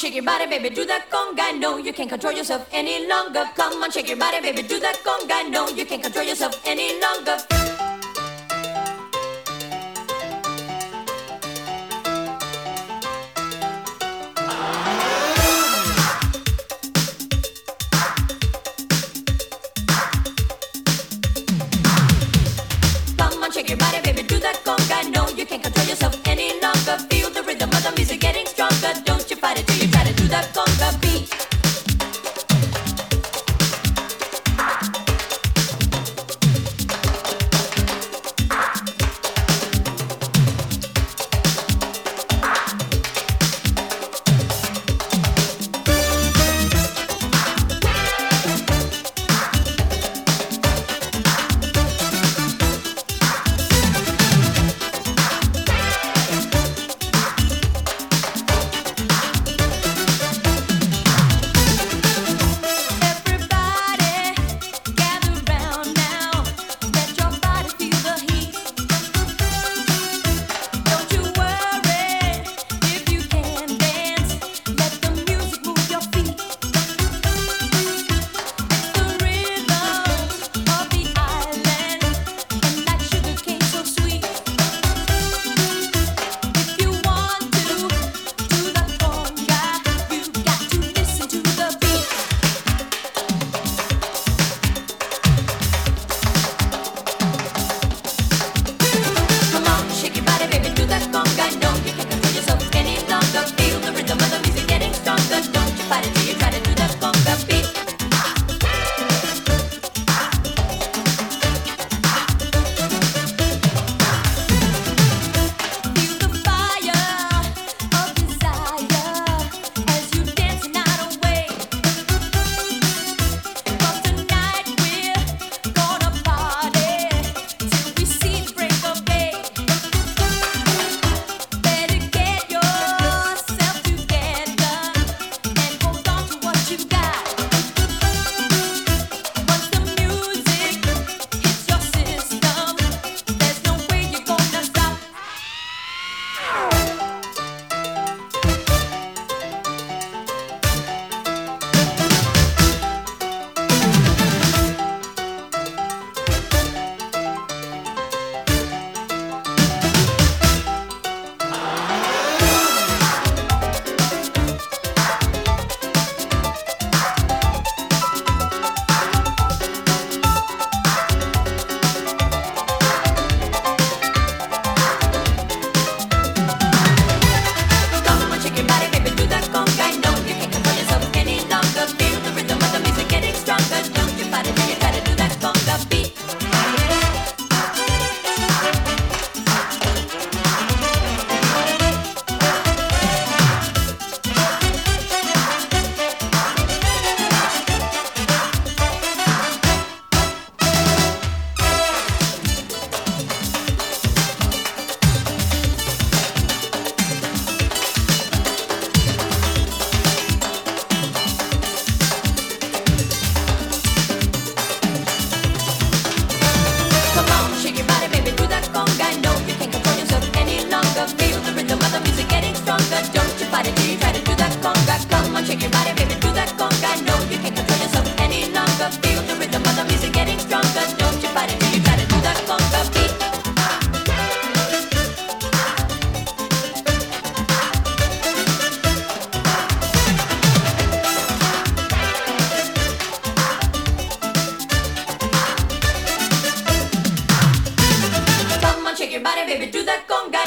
shake your body, baby, do that conga. No, you can't control yourself any longer. Come on, shake your body, baby, do that conga. No, you can't control yourself any longer. Baby, do that conga, no, you can't control yourself any longer. Feel the rhythm of the music getting stronger. Don't your body, baby, do that conga.